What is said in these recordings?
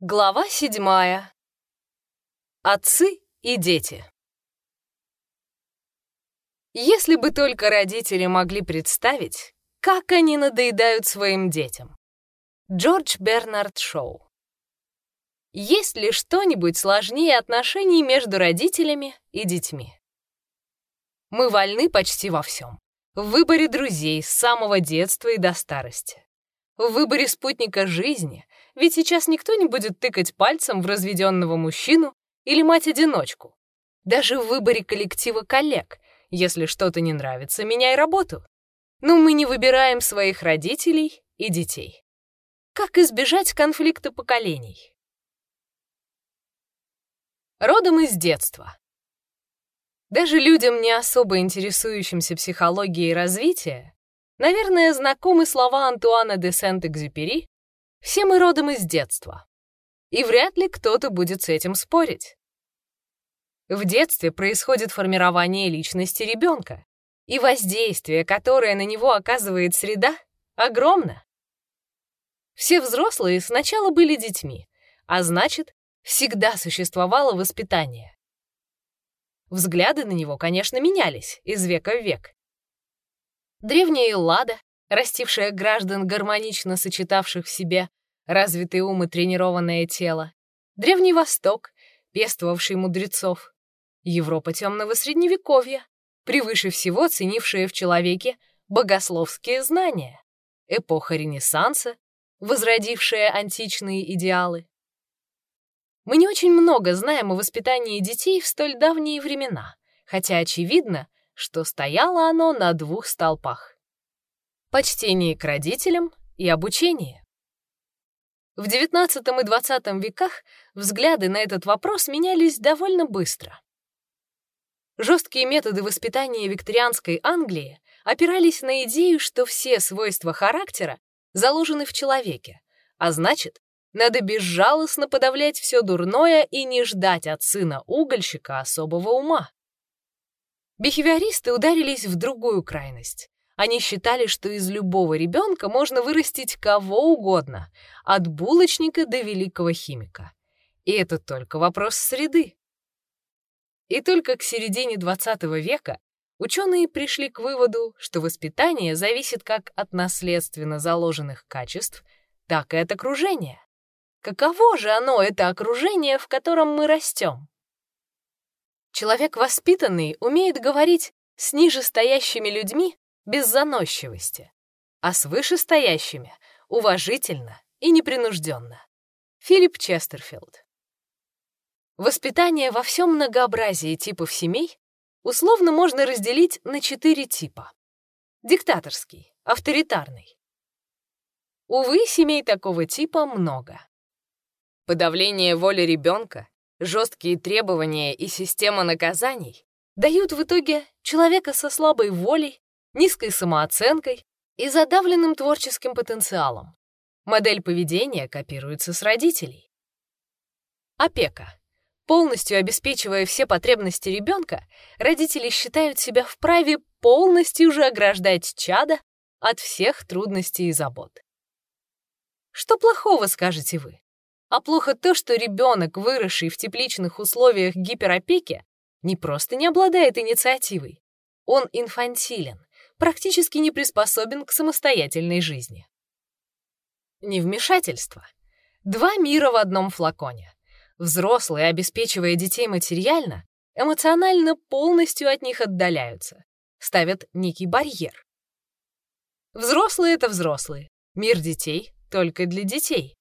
Глава седьмая. Отцы и дети. Если бы только родители могли представить, как они надоедают своим детям. Джордж Бернард Шоу. Есть ли что-нибудь сложнее отношений между родителями и детьми? Мы вольны почти во всем. В выборе друзей с самого детства и до старости. В выборе спутника жизни — ведь сейчас никто не будет тыкать пальцем в разведенного мужчину или мать-одиночку. Даже в выборе коллектива коллег. Если что-то не нравится, меняй работу. Но мы не выбираем своих родителей и детей. Как избежать конфликта поколений? Родом из детства. Даже людям, не особо интересующимся психологией развития, наверное, знакомы слова Антуана де Сент-Экзюпери все мы родом из детства. И вряд ли кто-то будет с этим спорить. В детстве происходит формирование личности ребенка, и воздействие, которое на него оказывает среда, огромно. Все взрослые сначала были детьми, а значит, всегда существовало воспитание. Взгляды на него, конечно, менялись из века в век. Древняя Эллада, растившая граждан, гармонично сочетавших в себе развитый ум и тренированное тело, Древний Восток, пестовавший мудрецов, Европа темного средневековья, превыше всего ценившая в человеке богословские знания, эпоха Ренессанса, возродившая античные идеалы. Мы не очень много знаем о воспитании детей в столь давние времена, хотя очевидно, что стояло оно на двух столпах. Почтение к родителям и обучение. В XIX и XX веках взгляды на этот вопрос менялись довольно быстро. Жесткие методы воспитания викторианской Англии опирались на идею, что все свойства характера заложены в человеке, а значит, надо безжалостно подавлять все дурное и не ждать от сына угольщика особого ума. Бихевиористы ударились в другую крайность. Они считали, что из любого ребенка можно вырастить кого угодно, от булочника до великого химика. И это только вопрос среды. И только к середине XX века ученые пришли к выводу, что воспитание зависит как от наследственно заложенных качеств, так и от окружения. Каково же оно, это окружение, в котором мы растем? Человек воспитанный умеет говорить с нижестоящими людьми без заносчивости, а с вышестоящими уважительно и непринужденно. Филипп Честерфилд. Воспитание во всем многообразии типов семей условно можно разделить на четыре типа. Диктаторский, авторитарный. Увы, семей такого типа много. Подавление воли ребенка, жесткие требования и система наказаний дают в итоге человека со слабой волей низкой самооценкой и задавленным творческим потенциалом. Модель поведения копируется с родителей. Опека. Полностью обеспечивая все потребности ребенка, родители считают себя вправе полностью же ограждать чада от всех трудностей и забот. Что плохого, скажете вы? А плохо то, что ребенок, выросший в тепличных условиях гиперопеки, не просто не обладает инициативой, он инфантилен, практически не приспособен к самостоятельной жизни. Невмешательство. Два мира в одном флаконе. Взрослые, обеспечивая детей материально, эмоционально полностью от них отдаляются, ставят некий барьер. Взрослые — это взрослые, мир детей — только для детей.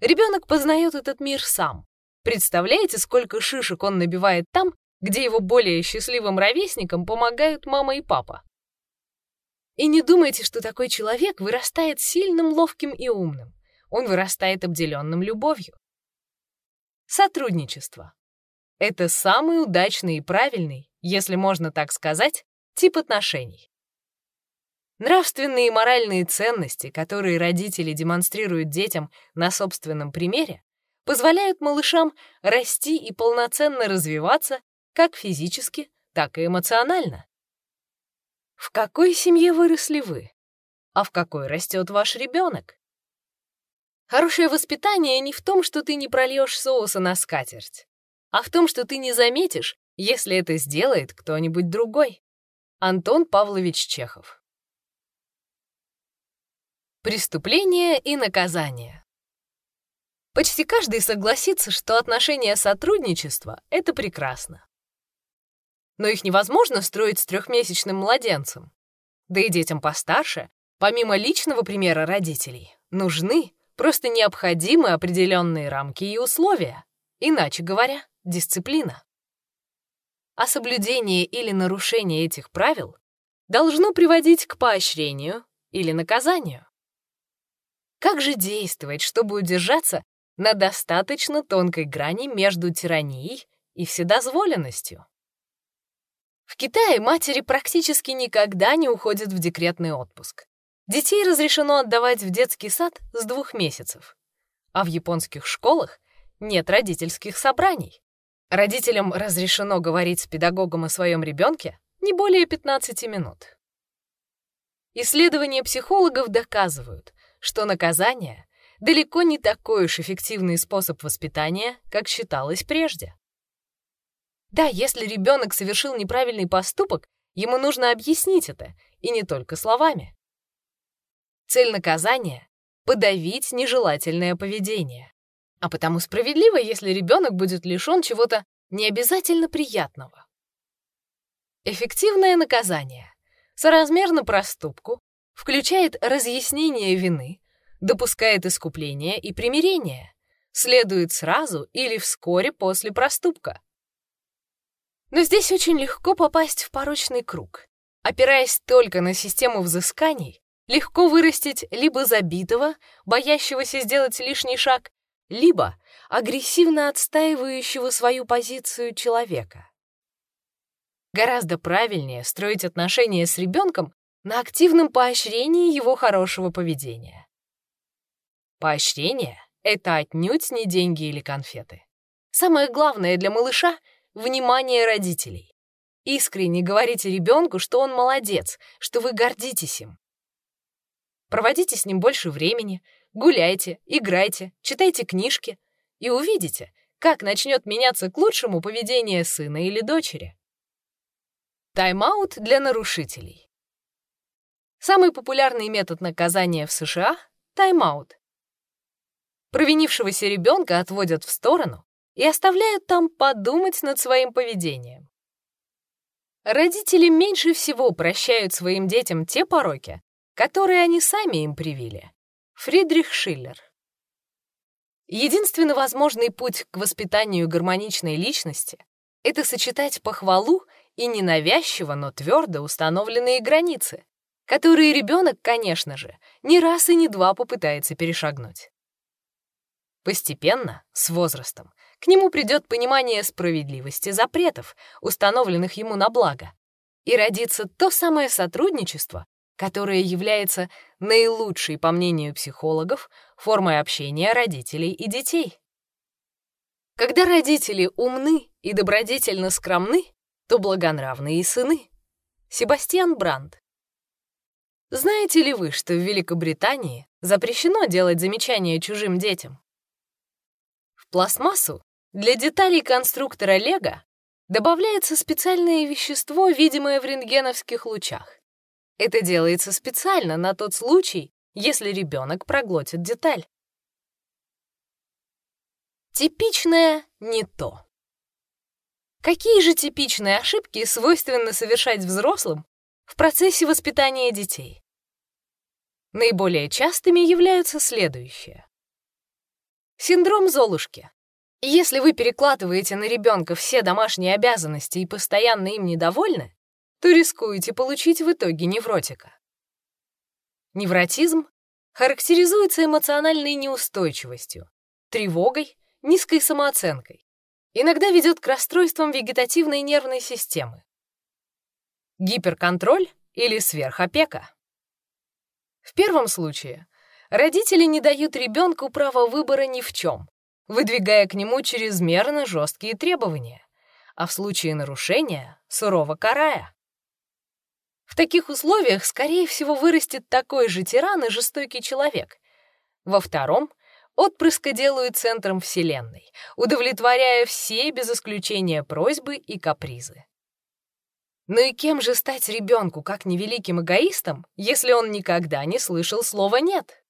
Ребенок познает этот мир сам. Представляете, сколько шишек он набивает там, где его более счастливым ровесникам помогают мама и папа. И не думайте, что такой человек вырастает сильным, ловким и умным. Он вырастает обделенным любовью. Сотрудничество. Это самый удачный и правильный, если можно так сказать, тип отношений. Нравственные и моральные ценности, которые родители демонстрируют детям на собственном примере, позволяют малышам расти и полноценно развиваться как физически, так и эмоционально. В какой семье выросли вы? А в какой растет ваш ребенок? Хорошее воспитание не в том, что ты не прольешь соуса на скатерть, а в том, что ты не заметишь, если это сделает кто-нибудь другой. Антон Павлович Чехов. Преступление и наказание. Почти каждый согласится, что отношения сотрудничества — это прекрасно. Но их невозможно строить с трехмесячным младенцем. Да и детям постарше, помимо личного примера родителей, нужны Просто необходимы определенные рамки и условия, иначе говоря, дисциплина. А соблюдение или нарушение этих правил должно приводить к поощрению или наказанию. Как же действовать, чтобы удержаться на достаточно тонкой грани между тиранией и вседозволенностью? В Китае матери практически никогда не уходят в декретный отпуск. Детей разрешено отдавать в детский сад с двух месяцев, а в японских школах нет родительских собраний. Родителям разрешено говорить с педагогом о своем ребенке не более 15 минут. Исследования психологов доказывают, что наказание далеко не такой уж эффективный способ воспитания, как считалось прежде. Да, если ребенок совершил неправильный поступок, ему нужно объяснить это, и не только словами. Цель наказания — подавить нежелательное поведение. А потому справедливо, если ребенок будет лишен чего-то необязательно приятного. Эффективное наказание соразмерно проступку, включает разъяснение вины, допускает искупление и примирение, следует сразу или вскоре после проступка. Но здесь очень легко попасть в порочный круг. Опираясь только на систему взысканий, легко вырастить либо забитого, боящегося сделать лишний шаг, либо агрессивно отстаивающего свою позицию человека. Гораздо правильнее строить отношения с ребенком на активном поощрении его хорошего поведения. Поощрение — это отнюдь не деньги или конфеты. Самое главное для малыша — внимание родителей. Искренне говорите ребенку, что он молодец, что вы гордитесь им. Проводите с ним больше времени, гуляйте, играйте, читайте книжки и увидите, как начнет меняться к лучшему поведение сына или дочери. Тайм-аут для нарушителей. Самый популярный метод наказания в США — тайм-аут. Провинившегося ребенка отводят в сторону и оставляют там подумать над своим поведением. Родители меньше всего прощают своим детям те пороки, которые они сами им привили. Фридрих Шиллер. Единственно возможный путь к воспитанию гармоничной личности — это сочетать похвалу и ненавязчиво, но твердо установленные границы, которые ребенок, конечно же, не раз и не два попытается перешагнуть. Постепенно, с возрастом, к нему придет понимание справедливости запретов, установленных ему на благо, и родится то самое сотрудничество, которая является наилучшей, по мнению психологов, формой общения родителей и детей. Когда родители умны и добродетельно скромны, то благонравны и сыны. Себастьян Бранд. Знаете ли вы, что в Великобритании запрещено делать замечания чужим детям? В пластмассу для деталей конструктора Лего добавляется специальное вещество, видимое в рентгеновских лучах. Это делается специально на тот случай, если ребенок проглотит деталь. Типичное не то. Какие же типичные ошибки свойственно совершать взрослым в процессе воспитания детей? Наиболее частыми являются следующие. Синдром Золушки. Если вы перекладываете на ребенка все домашние обязанности и постоянно им недовольны, то рискуете получить в итоге невротика. Невротизм характеризуется эмоциональной неустойчивостью, тревогой, низкой самооценкой. Иногда ведет к расстройствам вегетативной нервной системы. Гиперконтроль или сверхопека. В первом случае родители не дают ребенку права выбора ни в чем, выдвигая к нему чрезмерно жесткие требования, а в случае нарушения — сурово карая. В таких условиях, скорее всего, вырастет такой же тиран и жестокий человек. Во втором отпрыска делают центром Вселенной, удовлетворяя все без исключения просьбы и капризы. Ну и кем же стать ребенку, как невеликим эгоистом, если он никогда не слышал слова «нет»?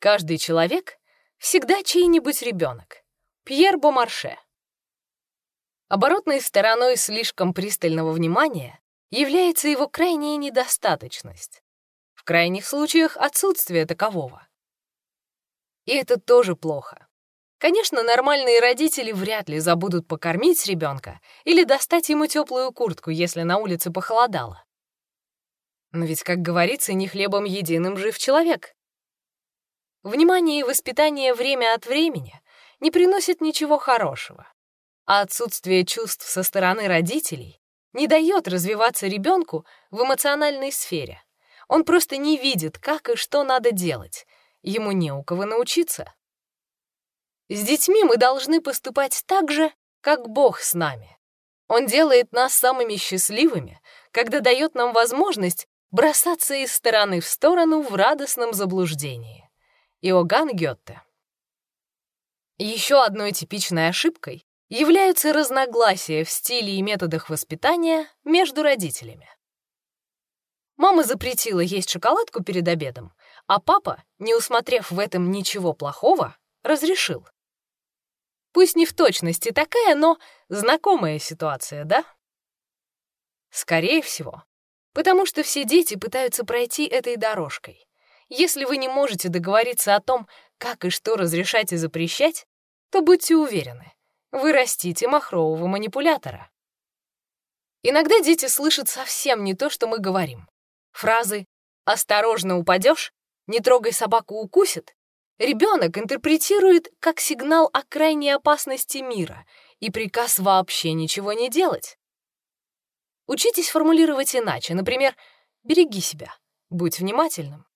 Каждый человек всегда чей-нибудь ребенок. Пьер Бомарше. Оборотной стороной слишком пристального внимания является его крайняя недостаточность. В крайних случаях отсутствие такового. И это тоже плохо. Конечно, нормальные родители вряд ли забудут покормить ребенка или достать ему теплую куртку, если на улице похолодало. Но ведь, как говорится, не хлебом единым жив человек. Внимание и воспитание время от времени не приносит ничего хорошего, а отсутствие чувств со стороны родителей не дает развиваться ребенку в эмоциональной сфере. Он просто не видит, как и что надо делать, ему не у кого научиться. С детьми мы должны поступать так же, как Бог с нами. Он делает нас самыми счастливыми, когда дает нам возможность бросаться из стороны в сторону в радостном заблуждении. Иоганн Гетте. Еще одной типичной ошибкой являются разногласия в стиле и методах воспитания между родителями. Мама запретила есть шоколадку перед обедом, а папа, не усмотрев в этом ничего плохого, разрешил. Пусть не в точности такая, но знакомая ситуация, да? Скорее всего, потому что все дети пытаются пройти этой дорожкой. Если вы не можете договориться о том, как и что разрешать и запрещать, то будьте уверены, вы растите махрового манипулятора. Иногда дети слышат совсем не то, что мы говорим. Фразы «осторожно упадешь», «не трогай собаку укусит» ребенок интерпретирует как сигнал о крайней опасности мира и приказ вообще ничего не делать. Учитесь формулировать иначе, например, «береги себя», «будь внимательным».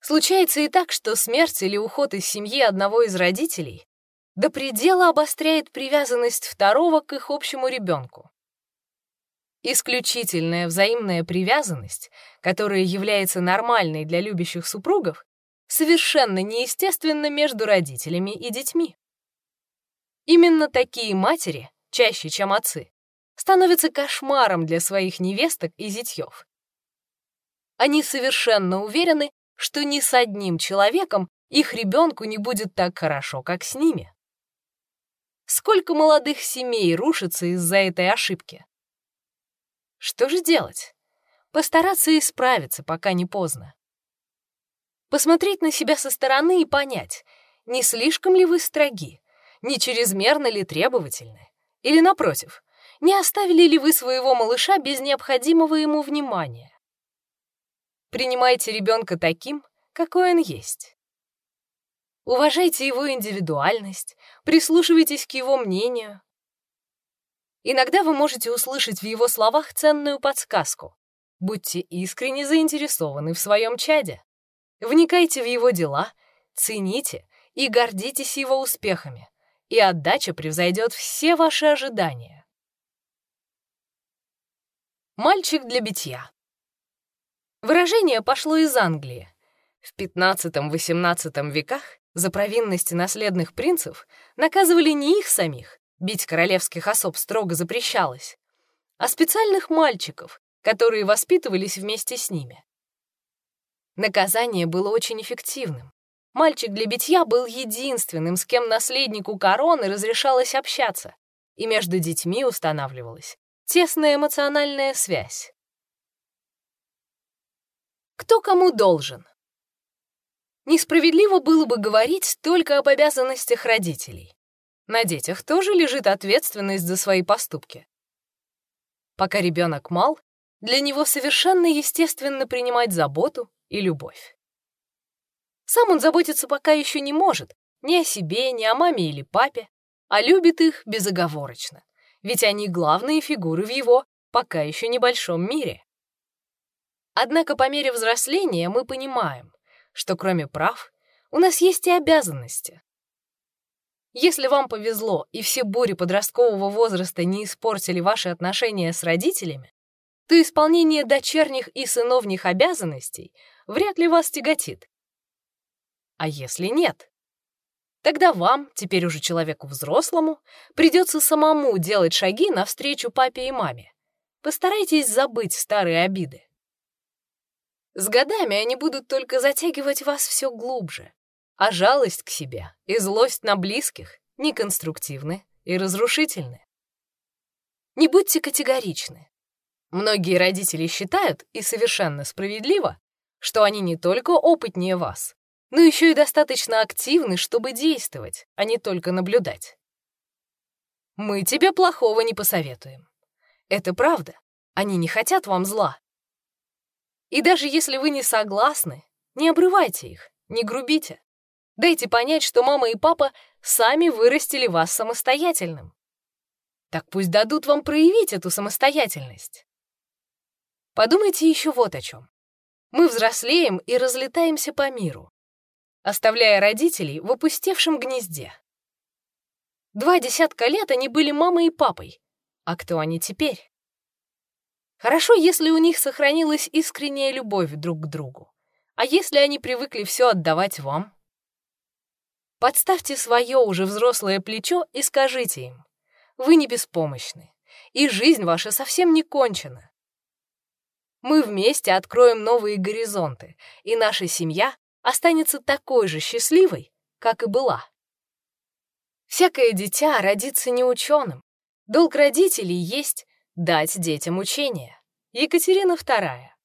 Случается и так, что смерть или уход из семьи одного из родителей до предела обостряет привязанность второго к их общему ребенку. Исключительная взаимная привязанность, которая является нормальной для любящих супругов, совершенно неестественна между родителями и детьми. Именно такие матери, чаще, чем отцы, становятся кошмаром для своих невесток и зятьев. Они совершенно уверены, что ни с одним человеком их ребенку не будет так хорошо, как с ними. Сколько молодых семей рушится из-за этой ошибки? Что же делать? Постараться исправиться, пока не поздно. Посмотреть на себя со стороны и понять, не слишком ли вы строги, не чрезмерно ли требовательны, или, напротив, не оставили ли вы своего малыша без необходимого ему внимания. Принимайте ребенка таким, какой он есть. Уважайте его индивидуальность, прислушивайтесь к его мнению. Иногда вы можете услышать в его словах ценную подсказку. Будьте искренне заинтересованы в своем чаде. Вникайте в его дела, цените и гордитесь его успехами, и отдача превзойдет все ваши ожидания. Мальчик для битья. Выражение пошло из Англии. В XV-XVIII веках за провинности наследных принцев наказывали не их самих, бить королевских особ строго запрещалось, а специальных мальчиков, которые воспитывались вместе с ними. Наказание было очень эффективным. Мальчик для битья был единственным, с кем наследнику короны разрешалось общаться, и между детьми устанавливалась тесная эмоциональная связь. Кто кому должен? Несправедливо было бы говорить только об обязанностях родителей. На детях тоже лежит ответственность за свои поступки. Пока ребенок мал, для него совершенно естественно принимать заботу и любовь. Сам он заботиться пока еще не может, ни о себе, ни о маме или папе, а любит их безоговорочно, ведь они главные фигуры в его пока еще небольшом мире. Однако по мере взросления мы понимаем, что кроме прав у нас есть и обязанности. Если вам повезло и все бури подросткового возраста не испортили ваши отношения с родителями, то исполнение дочерних и сыновних обязанностей вряд ли вас тяготит. А если нет? Тогда вам, теперь уже человеку взрослому, придется самому делать шаги навстречу папе и маме. Постарайтесь забыть старые обиды. С годами они будут только затягивать вас все глубже, а жалость к себе и злость на близких неконструктивны и разрушительны. Не будьте категоричны. Многие родители считают, и совершенно справедливо, что они не только опытнее вас, но еще и достаточно активны, чтобы действовать, а не только наблюдать. Мы тебе плохого не посоветуем. Это правда. Они не хотят вам зла. И даже если вы не согласны, не обрывайте их, не грубите. Дайте понять, что мама и папа сами вырастили вас самостоятельным. Так пусть дадут вам проявить эту самостоятельность. Подумайте еще вот о чем. Мы взрослеем и разлетаемся по миру, оставляя родителей в опустевшем гнезде. Два десятка лет они были мамой и папой. А кто они теперь? Хорошо, если у них сохранилась искренняя любовь друг к другу. А если они привыкли все отдавать вам? Подставьте свое уже взрослое плечо и скажите им, вы не беспомощны, и жизнь ваша совсем не кончена. Мы вместе откроем новые горизонты, и наша семья останется такой же счастливой, как и была. Всякое дитя родится не ученым. Долг родителей есть дать детям учение. Екатерина II.